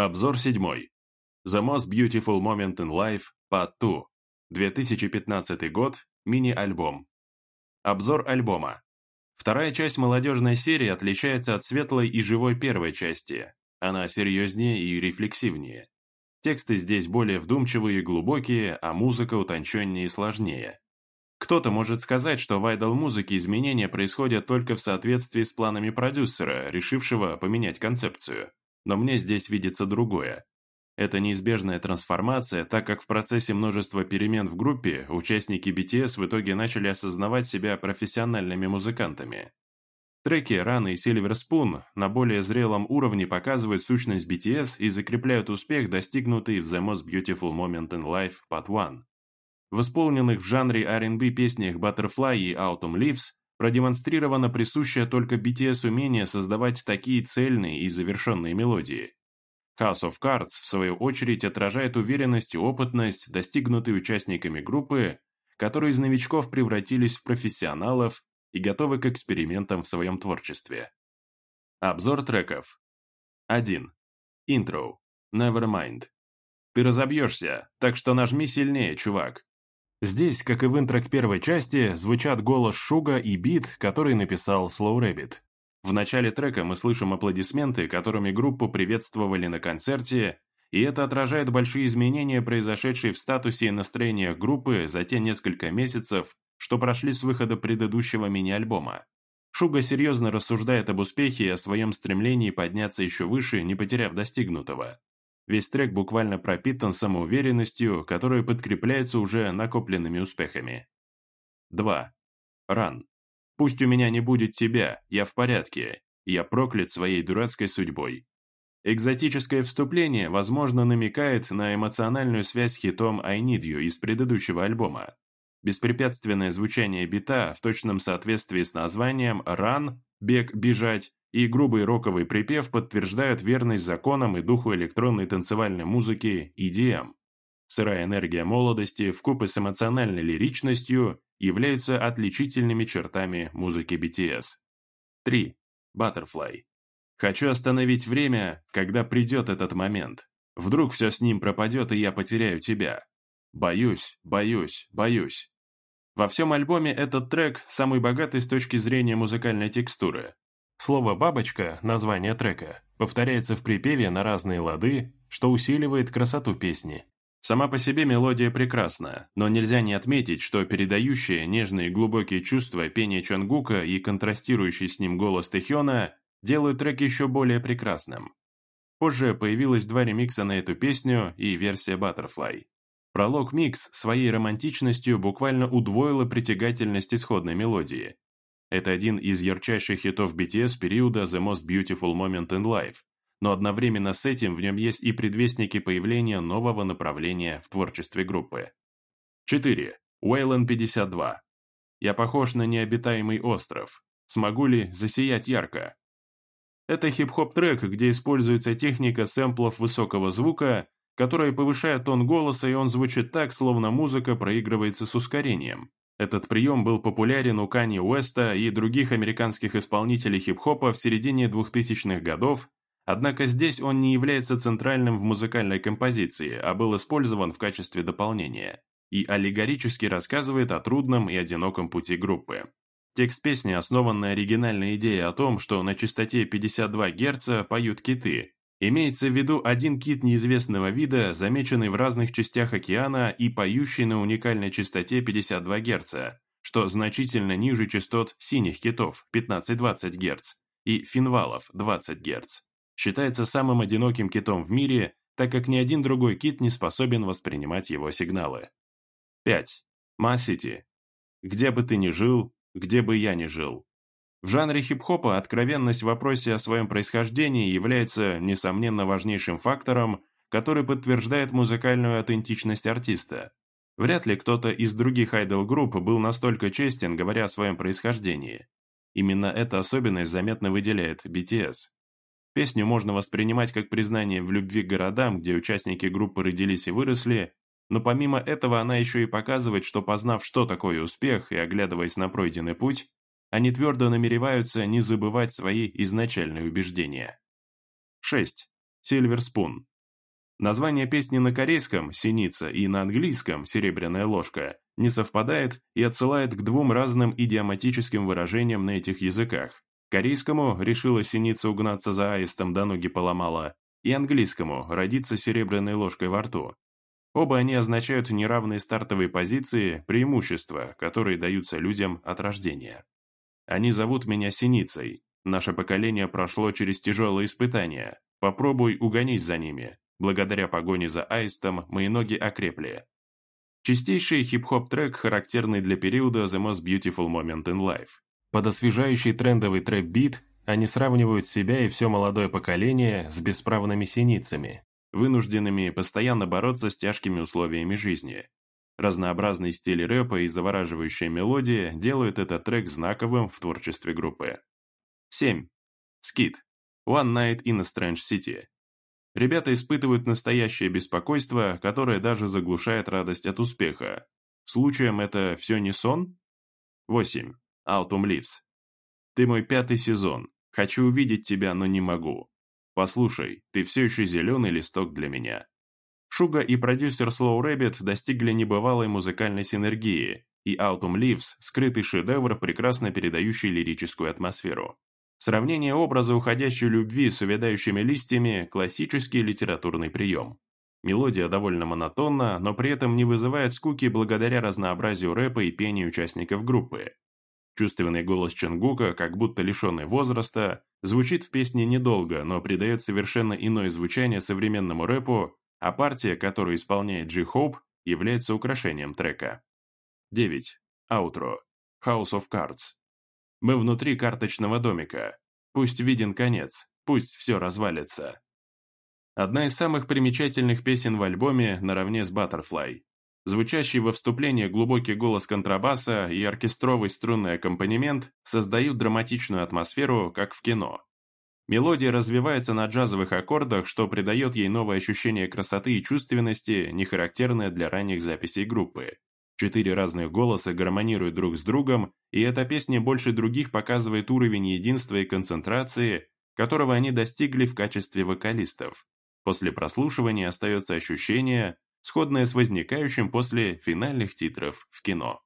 Обзор седьмой. The Most Beautiful Moment in Life, Part 2. 2015 год, мини-альбом. Обзор альбома. Вторая часть молодежной серии отличается от светлой и живой первой части. Она серьезнее и рефлексивнее. Тексты здесь более вдумчивые и глубокие, а музыка утонченнее и сложнее. Кто-то может сказать, что в айдол-музыке изменения происходят только в соответствии с планами продюсера, решившего поменять концепцию. Но мне здесь видится другое. Это неизбежная трансформация, так как в процессе множества перемен в группе участники BTS в итоге начали осознавать себя профессиональными музыкантами. Треки «Раны» и «Сильвер Спун» на более зрелом уровне показывают сущность BTS и закрепляют успех, достигнутый в The Most Beautiful Moment in Life Part 1. В исполненных в жанре R&B песнях «Butterfly» и «Autumn Leaves» продемонстрировано присущее только BTS умение создавать такие цельные и завершенные мелодии. House of Cards, в свою очередь, отражает уверенность и опытность, достигнутые участниками группы, которые из новичков превратились в профессионалов и готовы к экспериментам в своем творчестве. Обзор треков. 1. Интро. Nevermind. Ты разобьешься, так что нажми сильнее, чувак. Здесь, как и в интро к первой части, звучат голос Шуга и бит, который написал Slow Rabbit. В начале трека мы слышим аплодисменты, которыми группу приветствовали на концерте, и это отражает большие изменения, произошедшие в статусе и настроениях группы за те несколько месяцев, что прошли с выхода предыдущего мини-альбома. Шуга серьезно рассуждает об успехе и о своем стремлении подняться еще выше, не потеряв достигнутого. Весь трек буквально пропитан самоуверенностью, которая подкрепляется уже накопленными успехами. 2. Ран. Пусть у меня не будет тебя, я в порядке, я проклят своей дурацкой судьбой. Экзотическое вступление, возможно, намекает на эмоциональную связь с хитом «I Need You» из предыдущего альбома. Беспрепятственное звучание бита в точном соответствии с названием Run. — «Бег», «Бежать» и грубый роковый припев подтверждают верность законам и духу электронной танцевальной музыки EDM. Сырая энергия молодости вкупе с эмоциональной лиричностью являются отличительными чертами музыки BTS. 3. Butterfly. Хочу остановить время, когда придет этот момент. Вдруг все с ним пропадет, и я потеряю тебя. Боюсь, боюсь, боюсь. Во всем альбоме этот трек самый богатый с точки зрения музыкальной текстуры, Слово «бабочка» — название трека, повторяется в припеве на разные лады, что усиливает красоту песни. Сама по себе мелодия прекрасна, но нельзя не отметить, что передающие нежные и глубокие чувства пение Чонгука и контрастирующий с ним голос Тэхёна делают трек еще более прекрасным. Позже появилось два ремикса на эту песню и версия Butterfly. Пролог-микс своей романтичностью буквально удвоила притягательность исходной мелодии, это один из ярчайших хитов BTS периода The Most Beautiful Moment in Life, но одновременно с этим в нем есть и предвестники появления нового направления в творчестве группы. 4. Уэйлен 52. «Я похож на необитаемый остров. Смогу ли засиять ярко?» Это хип-хоп трек, где используется техника сэмплов высокого звука, которая повышает тон голоса, и он звучит так, словно музыка проигрывается с ускорением. Этот прием был популярен у Канье Уэста и других американских исполнителей хип-хопа в середине 2000-х годов, однако здесь он не является центральным в музыкальной композиции, а был использован в качестве дополнения и аллегорически рассказывает о трудном и одиноком пути группы. Текст песни основан на оригинальной идее о том, что на частоте 52 Гц поют киты, Имеется в виду один кит неизвестного вида, замеченный в разных частях океана и поющий на уникальной частоте 52 Гц, что значительно ниже частот синих китов 15-20 Гц и финвалов 20 Гц. Считается самым одиноким китом в мире, так как ни один другой кит не способен воспринимать его сигналы. 5. Ma City. Где бы ты ни жил, где бы я ни жил, в жанре хип-хопа откровенность в вопросе о своем происхождении является, несомненно, важнейшим фактором, который подтверждает музыкальную аутентичность артиста. Вряд ли кто-то из других айдол-групп был настолько честен, говоря о своем происхождении. Именно эта особенность заметно выделяет BTS. Песню можно воспринимать как признание в любви к городам, где участники группы родились и выросли, но помимо этого она еще и показывает, что познав, что такое успех, и оглядываясь на пройденный путь, они твердо намереваются не забывать свои изначальные убеждения. 6. Сильверспун. Название песни на корейском «Синица» и на английском «Серебряная ложка» не совпадает и отсылает к двум разным идиоматическим выражениям на этих языках. Корейскому «решила синица угнаться за аистом, до ноги поломала», и английскому «родиться серебряной ложкой во рту». Оба они означают неравные стартовые позиции, преимущества, которые даются людям от рождения. Они зовут меня Синицей. Наше поколение прошло через тяжелые испытания. Попробуй угонись за ними. Благодаря погоне за аистом мои ноги окрепли. Чистейший хип-хоп трек, характерный для периода The Most Beautiful Moment in Life. Под освежающий трендовый трэп-бит они сравнивают себя и все молодое поколение с бесправными синицами, вынужденными постоянно бороться с тяжкими условиями жизни, Разнообразный стиль рэпа и завораживающая мелодия делают этот трек знаковым в творчестве группы. 7. Скит. One Night in a Strange City. Ребята испытывают настоящее беспокойство, которое даже заглушает радость от успеха. Случаем это все не сон? 8. Autumn Leaves. Ты мой пятый сезон. Хочу увидеть тебя, но не могу. Послушай, ты все еще зеленый листок для меня. Шуга и продюсер Slow Rabbit достигли небывалой музыкальной синергии, и Autumn Leaves – скрытый шедевр, прекрасно передающий лирическую атмосферу. Сравнение образа уходящей любви с увядающими листьями – классический литературный прием. Мелодия довольно монотонна, но при этом не вызывает скуки благодаря разнообразию рэпа и пении участников группы. Чувственный голос Чангука, как будто лишенный возраста, звучит в песне недолго, но придает совершенно иное звучание современному рэпу, а партия, которую исполняет G-Hope, является украшением трека. 9. Аутро. House of Cards. Мы внутри карточного домика. Пусть виден конец, пусть все развалится. Одна из самых примечательных песен в альбоме наравне с Butterfly. Звучащий во вступлении глубокий голос контрабаса и оркестровый струнный аккомпанемент создают драматичную атмосферу, как в кино. Мелодия развивается на джазовых аккордах, что придает ей новое ощущение красоты и чувственности, не характерное для ранних записей группы. Четыре разных голоса гармонируют друг с другом, и эта песня больше других показывает уровень единства и концентрации, которого они достигли в качестве вокалистов. После прослушивания остается ощущение, сходное с возникающим после финальных титров в кино.